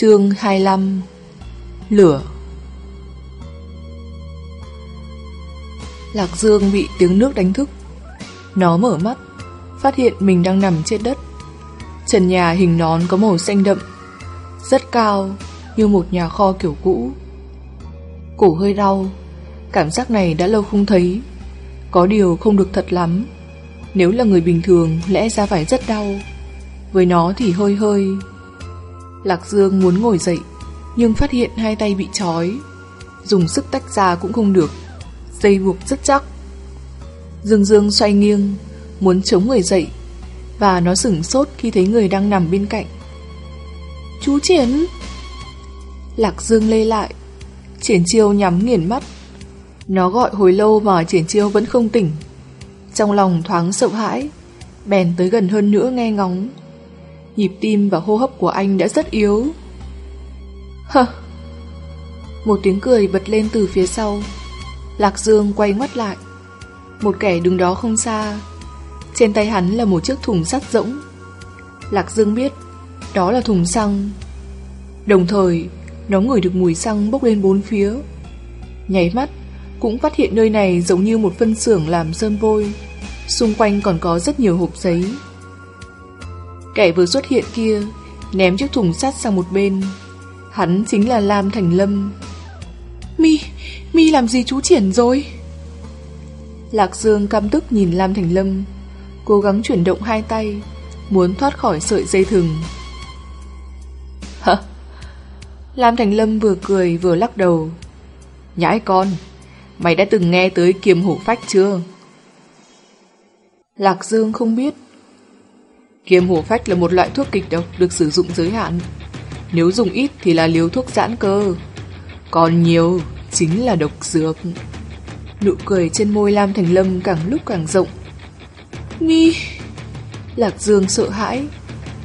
Chương 25 Lửa. Lạc Dương bị tiếng nước đánh thức. Nó mở mắt, Phát hiện mình đang nằm trên đất. Trần nhà hình nón có màu xanh đậm, Rất cao, Như một nhà kho kiểu cũ. Cổ hơi đau, Cảm giác này đã lâu không thấy. Có điều không được thật lắm. Nếu là người bình thường, Lẽ ra phải rất đau. Với nó thì hơi hơi. Lạc Dương muốn ngồi dậy, Nhưng phát hiện hai tay bị trói. Dùng sức tách ra cũng không được. Dây buộc rất chắc. Dương Dương xoay nghiêng, Muốn chống người dậy, Và nó sửng sốt khi thấy người đang nằm bên cạnh. Chú Triển! Lạc Dương lê lại. Triển chiêu nhắm nghiền mắt. Nó gọi hồi lâu mà triển chiêu vẫn không tỉnh. Trong lòng thoáng sợ hãi, Bèn tới gần hơn nữa nghe ngóng. Nhịp tim và hô hấp của anh đã rất yếu. Hơ. Một tiếng cười bật lên từ phía sau. Lạc Dương quay ngoắt lại. Một kẻ đứng đó không xa. Trên tay hắn là một chiếc thùng sắt rỗng. Lạc Dương biết, Đó là thùng xăng. Đồng thời, Nó ngửi được mùi xăng bốc lên bốn phía. Nháy mắt, Cũng phát hiện nơi này giống như một phân xưởng làm sơn vôi. Xung quanh còn có rất nhiều hộp giấy. Kẻ vừa xuất hiện kia Ném chiếc thùng sắt sang một bên. Hắn chính là Lam Thành Lâm. Mi, Mi làm gì chú Triển rồi? Lạc Dương căm tức nhìn Lam Thành Lâm Cố gắng chuyển động hai tay Muốn thoát khỏi sợi dây thừng. Hả? Lam Thành Lâm vừa cười vừa lắc đầu. Nhãi con Mày đã từng nghe tới kiềm hổ phách chưa? Lạc Dương không biết Kiềm hổ phách là một loại thuốc kịch độc được sử dụng giới hạn. Nếu dùng ít thì là liều thuốc giãn cơ. Còn nhiều chính là độc dược. Nụ cười trên môi Lam Thành Lâm càng lúc càng rộng. Mi! Lạc Dương sợ hãi,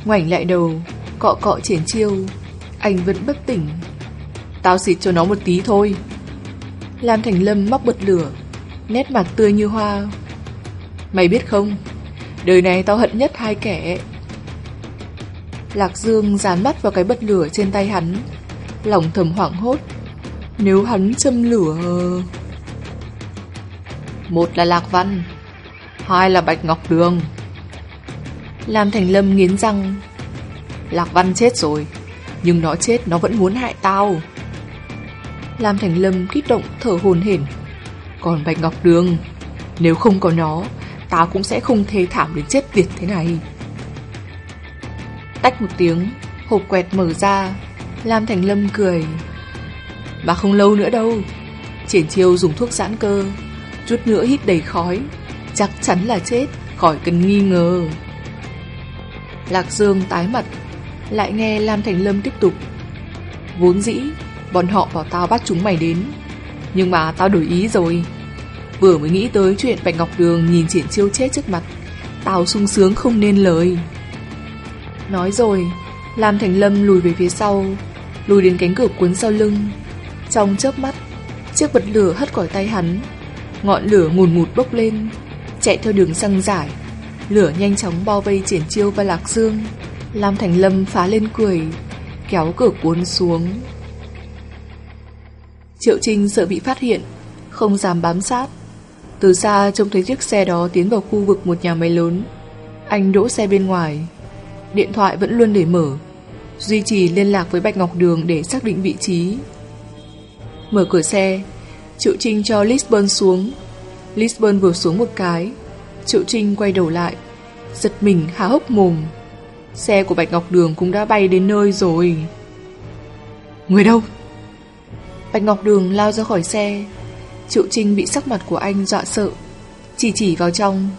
ngoảnh lại đầu, cọ cọ triển chiêu. Anh vẫn bất tỉnh. Tao xịt cho nó một tí thôi. Lam Thành Lâm móc bật lửa, nét mặt tươi như hoa. Mày biết không, Đời này tao hận nhất hai kẻ. Lạc Dương dán mắt vào cái bật lửa trên tay hắn. Lòng thầm hoảng hốt. Nếu hắn châm lửa Một là Lạc Văn, Hai là Bạch Ngọc Đường. Lam Thành Lâm nghiến răng. Lạc Văn chết rồi, Nhưng nó chết nó vẫn muốn hại tao. Lam Thành Lâm kích động thở hồn hển. Còn Bạch Ngọc Đường, Nếu không có nó tao cũng sẽ không thê thảm đến chết tiệt thế này. Tách một tiếng, hộp quẹt mở ra, Lam Thành Lâm cười. Mà không lâu nữa đâu, triển chiêu dùng thuốc giãn cơ, chút nữa hít đầy khói, chắc chắn là chết, khỏi cần nghi ngờ. Lạc Dương tái mặt, lại nghe Lam Thành Lâm tiếp tục. Vốn dĩ, bọn họ bảo tao bắt chúng mày đến, nhưng mà tao đổi ý rồi. Vừa mới nghĩ tới chuyện Bạch Ngọc Đường nhìn triển chiêu chết trước mặt. Tao sung sướng không nên lời. Nói rồi, Lam Thành Lâm lùi về phía sau, Lùi đến cánh cửa cuốn sau lưng. Trong chớp mắt, Chiếc bật lửa hất khỏi tay hắn. Ngọn lửa ngùn ngụt bốc lên, Chạy theo đường xăng giải. Lửa nhanh chóng bao vây triển chiêu và lạc dương. Lam Thành Lâm phá lên cười, Kéo cửa cuốn xuống. Triệu Trinh sợ bị phát hiện, Không dám bám sát từ xa trông thấy chiếc xe đó tiến vào khu vực một nhà máy lớn. Anh đỗ xe bên ngoài. Điện thoại vẫn luôn để mở. Duy trì liên lạc với Bạch Ngọc Đường để xác định vị trí. Mở cửa xe, Triệu Trinh cho Lisbon xuống. Lisbon vừa xuống một cái. Triệu Trinh quay đầu lại, giật mình há hốc mồm. Xe của Bạch Ngọc Đường cũng đã bay đến nơi rồi. Người đâu? Bạch Ngọc Đường lao ra khỏi xe, Triệu Trinh bị sắc mặt của anh dọa sợ. Chỉ chỉ vào trong.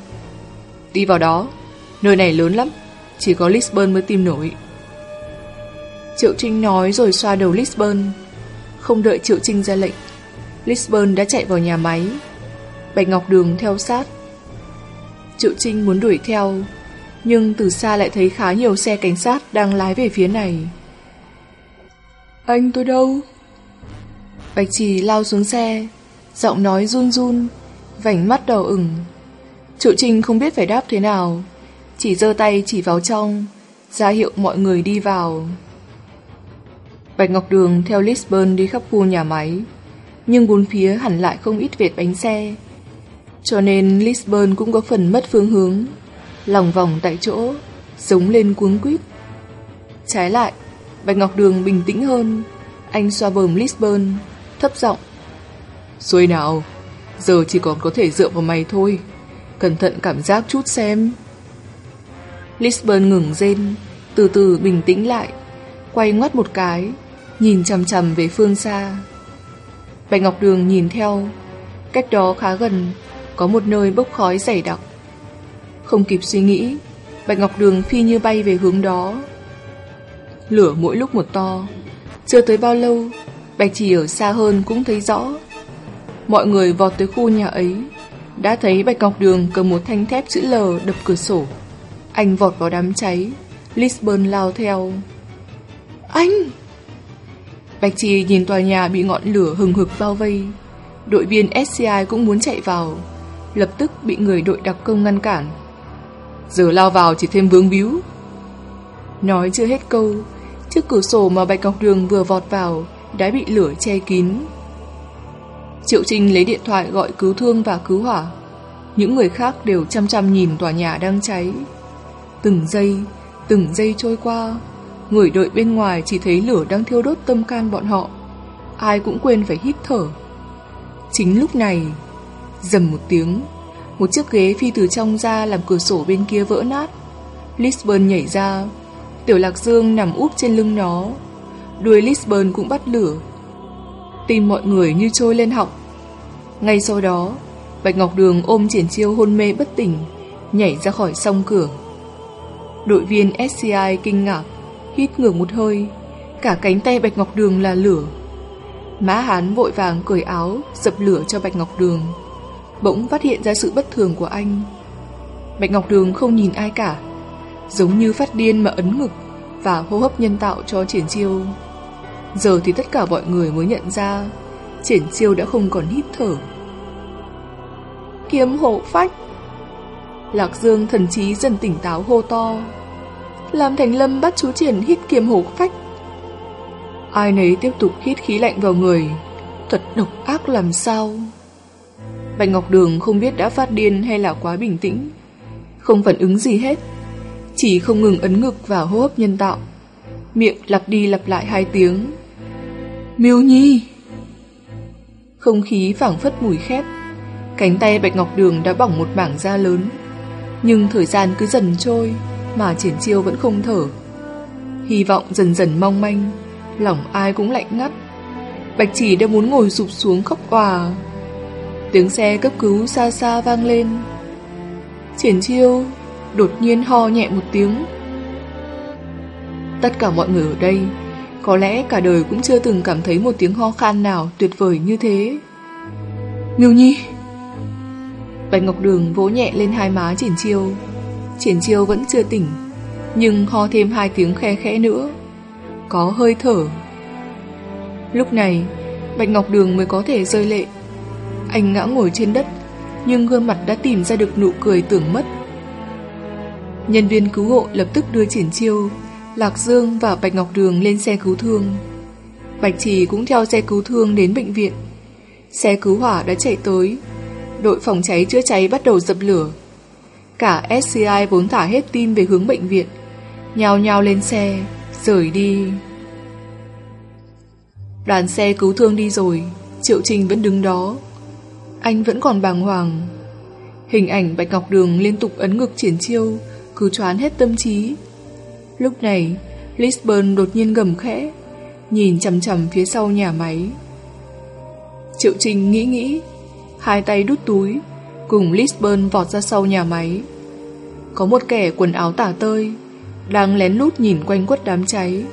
Đi vào đó. Nơi này lớn lắm. Chỉ có Lisbon mới tìm nổi. Triệu Trinh nói rồi xoa đầu Lisbon. Không đợi Triệu Trinh ra lệnh Lisbon đã chạy vào nhà máy. Bạch Ngọc Đường theo sát. Triệu Trinh muốn đuổi theo Nhưng từ xa lại thấy khá nhiều xe cảnh sát Đang lái về phía này. Anh tôi đâu? Bạch Trì lao xuống xe giọng nói run run, vành mắt đỏ ửng. Triệu Trinh không biết phải đáp thế nào, chỉ giơ tay chỉ vào trong, ra hiệu mọi người đi vào. Bạch Ngọc Đường theo Lisbon đi khắp khu nhà máy, nhưng bốn phía hẳn lại không ít vệt bánh xe. Cho nên Lisbon cũng có phần mất phương hướng, lòng vòng tại chỗ, sống lên cuống quýt. Trái lại, Bạch Ngọc Đường bình tĩnh hơn, anh xoa bờm Lisbon, thấp giọng. Xuôi nào, giờ chỉ còn có thể dựa vào mày thôi, cẩn thận cảm giác chút xem. Lisbon ngừng rên, từ từ bình tĩnh lại, quay ngoắt một cái, nhìn chằm chằm về phương xa. Bạch Ngọc Đường nhìn theo, cách đó khá gần, có một nơi bốc khói dày đặc. Không kịp suy nghĩ, Bạch Ngọc Đường phi như bay về hướng đó. Lửa mỗi lúc một to, chưa tới bao lâu, Bạch Chỉ ở xa hơn cũng thấy rõ. Mọi người vọt tới khu nhà ấy, đã thấy Bạch Ngọc Đường cầm một thanh thép chữ L đập cửa sổ. Anh vọt vào đám cháy, Lisbon lao theo. Anh! Bạch Trì nhìn tòa nhà bị ngọn lửa hừng hực bao vây. Đội viên SCI cũng muốn chạy vào, lập tức bị người đội đặc công ngăn cản. Giờ lao vào chỉ thêm vướng víu. Nói chưa hết câu, chiếc cửa sổ mà Bạch Ngọc Đường vừa vọt vào đã bị lửa che kín. Triệu Trinh lấy điện thoại gọi cứu thương và cứu hỏa. Những người khác đều chăm chăm nhìn tòa nhà đang cháy. Từng giây, từng giây trôi qua, người đợi bên ngoài chỉ thấy lửa đang thiêu đốt tâm can bọn họ. Ai cũng quên phải hít thở. Chính lúc này, dầm một tiếng, một chiếc ghế phi từ trong ra làm cửa sổ bên kia vỡ nát. Lisbon nhảy ra, Tiểu Lạc Dương nằm úp trên lưng nó. Đuôi Lisbon cũng bắt lửa. Tim mọi người như trôi lên họng. Ngay sau đó, Bạch Ngọc Đường ôm triển chiêu hôn mê bất tỉnh, nhảy ra khỏi song cửa. Đội viên SCI kinh ngạc, hít ngược một hơi, cả cánh tay Bạch Ngọc Đường là lửa. Má hán vội vàng cởi áo, dập lửa cho Bạch Ngọc Đường. Bỗng phát hiện ra sự bất thường của anh. Bạch Ngọc Đường không nhìn ai cả, giống như phát điên mà ấn ngực và hô hấp nhân tạo cho triển chiêu. Giờ thì tất cả mọi người mới nhận ra, triển chiêu đã không còn hít thở. Kiếm hộ phách. Lạc Dương thần trí dần tỉnh táo hô to. Làm Thành Lâm bắt chú triển hít kiếm hộ phách. Ai nấy tiếp tục hít khí lạnh vào người. Thật độc ác làm sao? Bạch Ngọc Đường không biết đã phát điên hay là quá bình tĩnh. Không phản ứng gì hết. Chỉ không ngừng ấn ngực vào hô hấp nhân tạo. Miệng lặp đi lặp lại hai tiếng. Miêu Nhi. Không khí phảng phất mùi khét. Cánh tay Bạch Ngọc Đường đã bỏng một mảng da lớn. Nhưng thời gian cứ dần trôi Mà triển chiêu vẫn không thở. Hy vọng dần dần mong manh, Lòng ai cũng lạnh ngắt. Bạch chỉ đã muốn ngồi sụp xuống khóc òa. Tiếng xe cấp cứu xa xa vang lên. Triển chiêu Đột nhiên ho nhẹ một tiếng. Tất cả mọi người ở đây có lẽ cả đời cũng chưa từng cảm thấy một tiếng ho khan nào tuyệt vời như thế. Miêu Nhi. Bạch Ngọc Đường vỗ nhẹ lên hai má triển chiêu. Triển chiêu vẫn chưa tỉnh, Nhưng ho thêm hai tiếng khe khẽ nữa. Có hơi thở. Lúc này, Bạch Ngọc Đường mới có thể rơi lệ. Anh ngã ngồi trên đất, Nhưng gương mặt đã tìm ra được nụ cười tưởng mất. Nhân viên cứu hộ lập tức đưa triển chiêu Lạc Dương và Bạch Ngọc Đường lên xe cứu thương Bạch Trì cũng theo xe cứu thương đến bệnh viện Xe cứu hỏa đã chạy tới đội phòng cháy chữa cháy bắt đầu dập lửa. Cả SCI vốn thả hết tin về hướng bệnh viện, nhào nhào lên xe, rời đi. Đoàn xe cứu thương đi rồi, Triệu Trình vẫn đứng đó. Anh vẫn còn bàng hoàng. Hình ảnh Bạch Ngọc Đường liên tục ấn ngực triển chiêu, cứ choán hết tâm trí. Lúc này, Lisbon đột nhiên gầm khẽ, nhìn chầm chầm phía sau nhà máy. Triệu Trinh nghĩ nghĩ, hai tay đút túi, cùng Lisbon vọt ra sau nhà máy. Có một kẻ quần áo tả tơi, đang lén lút nhìn quanh quất đám cháy.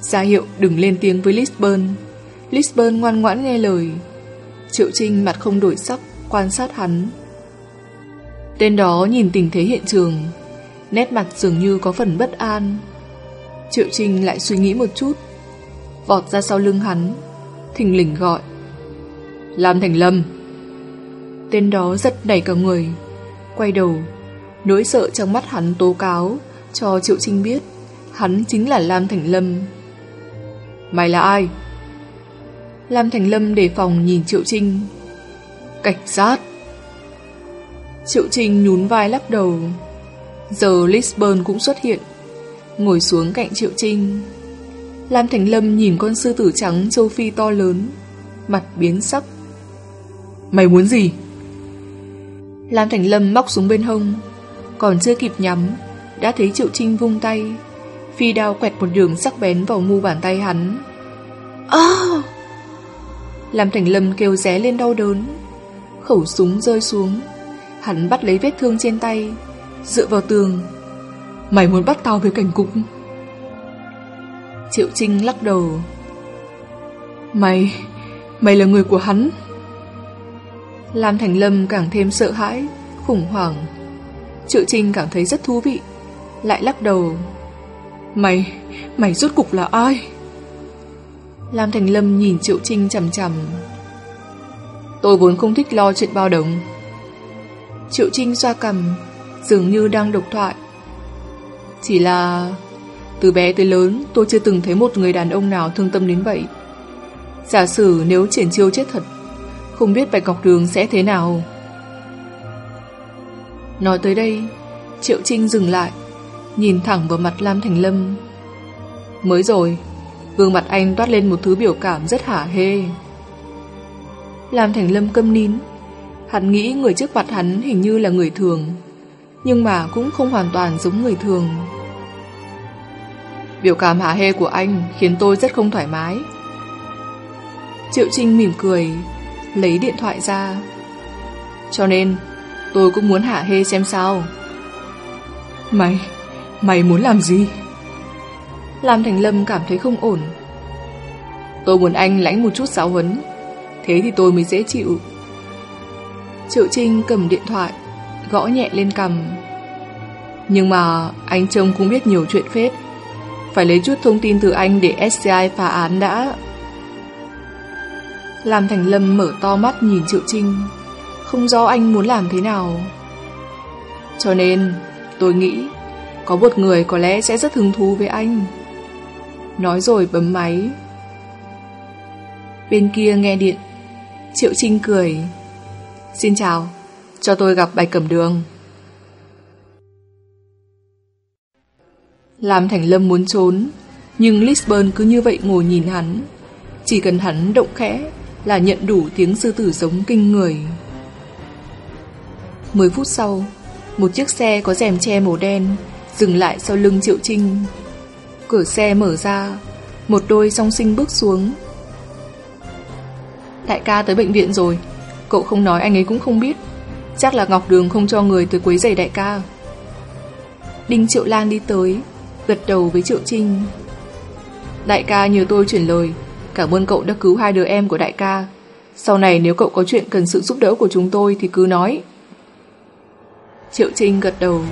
Ra hiệu đừng lên tiếng với Lisbon. Lisbon ngoan ngoãn nghe lời. Triệu Trinh mặt không đổi sắc, quan sát hắn. Tên đó nhìn tình thế hiện trường, nét mặt dường như có phần bất an. Triệu Trinh lại suy nghĩ một chút, vọt ra sau lưng hắn, thình lình gọi. Lam Thành Lâm Tên đó giật nảy cả người Quay đầu Nỗi sợ trong mắt hắn tố cáo Cho Triệu Trinh biết Hắn chính là Lam Thành Lâm Mày là ai? Lam Thành Lâm đề phòng nhìn Triệu Trinh. Cảnh sát. Triệu Trinh nhún vai lắc đầu. Giờ Lisbon cũng xuất hiện, ngồi xuống cạnh Triệu Trinh. Lam Thành Lâm nhìn con sư tử trắng châu Phi to lớn, mặt biến sắc. Mày muốn gì? Lam Thành Lâm móc xuống bên hông, còn chưa kịp nhắm, đã thấy Triệu Trinh vung tay, phi đao quẹt một đường sắc bén vào mu bàn tay hắn. À! Lam Thành Lâm kêu ré lên đau đớn, khẩu súng rơi xuống, hắn bắt lấy vết thương trên tay, dựa vào tường. Mày muốn bắt tao với cảnh cục? Triệu Trinh lắc đầu. Mày, mày là người của hắn. Lam Thành Lâm càng thêm sợ hãi, khủng hoảng. Triệu Trinh cảm thấy rất thú vị, lại lắc đầu. Mày, mày rốt cục là ai? Lam Thành Lâm nhìn Triệu Trinh chầm chầm. Tôi vốn không thích lo chuyện bao đồng. Triệu Trinh xoa cầm, dường như đang độc thoại. Chỉ là... Từ bé tới lớn, tôi chưa từng thấy một người đàn ông nào thương tâm đến vậy. Giả sử nếu triển chiêu chết thật, không biết Bạch Ngọc Đường sẽ thế nào. Nói tới đây, Triệu Trinh dừng lại, nhìn thẳng vào mặt Lam Thành Lâm. Mới rồi, gương mặt anh toát lên một thứ biểu cảm rất hả hê. Lam Thành Lâm câm nín, hắn nghĩ người trước mặt hắn hình như là người thường, nhưng mà cũng không hoàn toàn giống người thường. Biểu cảm hả hê của anh khiến tôi rất không thoải mái. Triệu Trinh mỉm cười, lấy điện thoại ra. Cho nên, tôi cũng muốn hả hê xem sao. Mày, mày muốn làm gì? Lam Thành Lâm cảm thấy không ổn. Tôi muốn anh lãnh một chút giáo huấn, thế thì tôi mới dễ chịu. Triệu Trinh cầm điện thoại, gõ nhẹ lên cầm. Nhưng mà anh trông cũng biết nhiều chuyện phết. Phải lấy chút thông tin từ anh để SCI phá án đã. Làm Thành Lâm mở to mắt nhìn Triệu Trinh, không rõ anh muốn làm thế nào. Cho nên, tôi nghĩ, có một người có lẽ sẽ rất hứng thú với anh. Nói rồi bấm máy. Bên kia nghe điện, Triệu Trinh cười. Xin chào, cho tôi gặp Bạch Cẩm Đường. Làm Thành Lâm muốn trốn, nhưng Lisbon cứ như vậy ngồi nhìn hắn. Chỉ cần hắn động khẽ là nhận đủ tiếng sư tử giống kinh người. 10 phút sau, một chiếc xe có rèm che màu đen dừng lại sau lưng Triệu Trinh. Cửa xe mở ra, một đôi song sinh bước xuống. Đại ca tới bệnh viện rồi, cậu không nói anh ấy cũng không biết. Chắc là Ngọc Đường không cho người tới quấy giày đại ca. Đinh Triệu Lan đi tới, gật đầu với Triệu Trinh. Đại ca nhờ tôi chuyển lời, cảm ơn cậu đã cứu hai đứa em của đại ca. Sau này nếu cậu có chuyện cần sự giúp đỡ của chúng tôi thì cứ nói. Triệu Trinh gật đầu,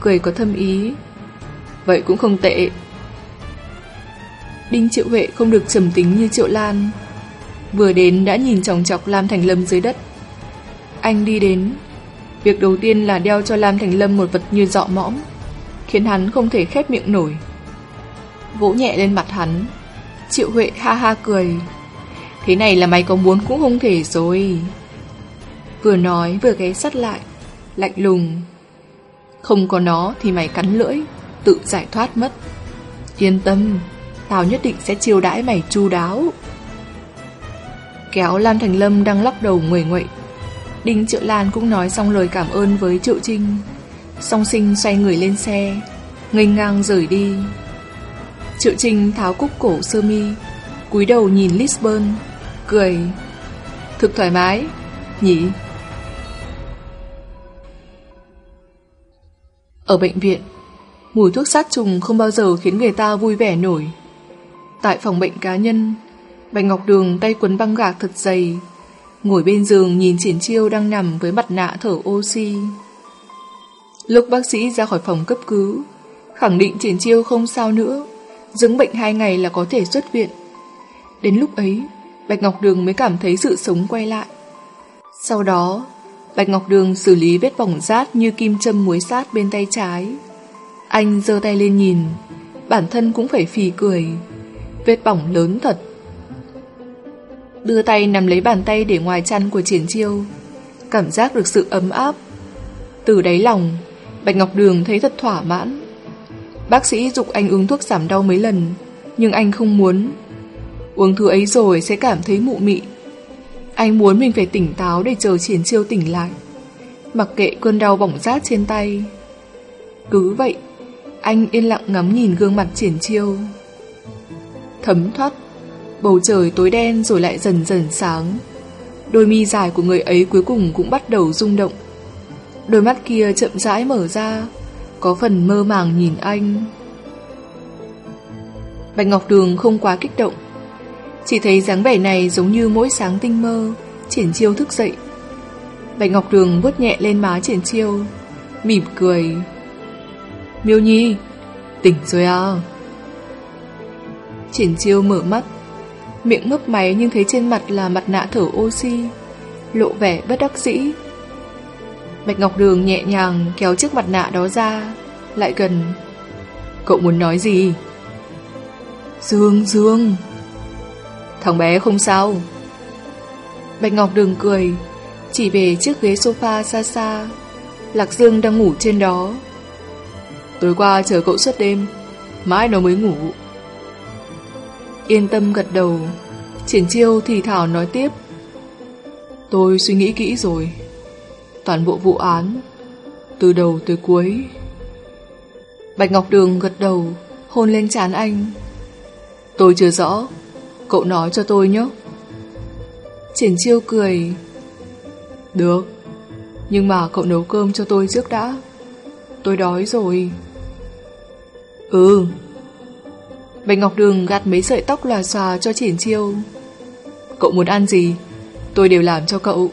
cười có thâm ý. Vậy cũng không tệ. Đinh Triệu Huệ không được trầm tính như Triệu Lan. Vừa đến đã nhìn chòng chọc Lam Thành Lâm dưới đất. Anh đi đến. Việc đầu tiên là đeo cho Lam Thành Lâm một vật như dọ mõm khiến hắn không thể khép miệng nổi. Vỗ nhẹ lên mặt hắn, Triệu Huệ ha ha cười. Thế này là mày có muốn cũng không thể rồi. Vừa nói vừa ghé sắt lại, lạnh lùng. Không có nó thì mày cắn lưỡi, tự giải thoát mất. Yên tâm, tao nhất định sẽ chiêu đãi mày chu đáo. Kéo Lam Thành Lâm đang lắc đầu nguầy nguậy. Đinh Triệu Lan cũng nói xong lời cảm ơn với Triệu Trinh. Song sinh xoay người lên xe nghênh ngang rời đi. Triệu Trinh tháo cúc cổ sơ mi, cúi đầu nhìn Lisbon, Cười. Thực thoải mái, Nhỉ? Ở bệnh viện, Mùi thuốc sát trùng không bao giờ khiến người ta vui vẻ nổi. Tại phòng bệnh cá nhân, Bạch Ngọc Đường tay quấn băng gạc thật dày Ngồi bên giường nhìn triển chiêu đang nằm với mặt nạ thở oxy Lúc bác sĩ ra khỏi phòng cấp cứu, khẳng định triển chiêu không sao nữa, dứng bệnh hai ngày là có thể xuất viện. Đến lúc ấy, Bạch Ngọc Đường mới cảm thấy sự sống quay lại. Sau đó, Bạch Ngọc Đường xử lý vết bỏng rát như kim châm muối sát bên tay trái. Anh giơ tay lên nhìn, bản thân cũng phải phì cười. Vết bỏng lớn thật Đưa tay nắm lấy bàn tay để ngoài chăn của triển chiêu. Cảm giác được sự ấm áp. Từ đáy lòng, Bạch Ngọc Đường thấy thật thỏa mãn. Bác sĩ dục anh uống thuốc giảm đau mấy lần, Nhưng anh không muốn. Uống thứ ấy rồi sẽ cảm thấy mụ mị. Anh muốn mình phải tỉnh táo Để chờ triển chiêu tỉnh lại. Mặc kệ cơn đau bỏng rát trên tay. Cứ vậy, Anh yên lặng ngắm nhìn gương mặt triển chiêu. Thấm thoát Bầu trời tối đen rồi lại dần dần sáng. Đôi mi dài của người ấy cuối cùng cũng bắt đầu rung động. Đôi mắt kia chậm rãi mở ra, Có phần mơ màng nhìn anh. Bạch Ngọc Đường không quá kích động. Chỉ thấy dáng vẻ này giống như mỗi sáng tinh mơ, Triển chiêu thức dậy. Bạch Ngọc Đường vuốt nhẹ lên má triển chiêu, Mỉm cười. Miêu Nhi, Tỉnh rồi à? Triển chiêu mở mắt. Miệng mấp máy nhưng thấy trên mặt là mặt nạ thở oxy, Lộ vẻ bất đắc dĩ. Bạch Ngọc Đường nhẹ nhàng kéo chiếc mặt nạ đó ra, Lại gần. Cậu muốn nói gì? Dương Dương Thằng bé không sao. Bạch Ngọc Đường cười, Chỉ về chiếc ghế sofa xa xa. Lạc Dương đang ngủ trên đó. Tối qua chờ cậu suốt đêm, Mãi nó mới ngủ. Yên tâm gật đầu. Triển chiêu thì thảo nói tiếp. Tôi suy nghĩ kỹ rồi. Toàn bộ vụ án, Từ đầu tới cuối. Bạch Ngọc Đường gật đầu, Hôn lên trán anh. Tôi chưa rõ, Cậu nói cho tôi nhé. Triển chiêu cười. Được, Nhưng mà cậu nấu cơm cho tôi trước đã. Tôi đói rồi. Ừ. Bạch Ngọc Đường gạt mấy sợi tóc lòa xòa cho triển chiêu. Cậu muốn ăn gì? Tôi đều làm cho cậu.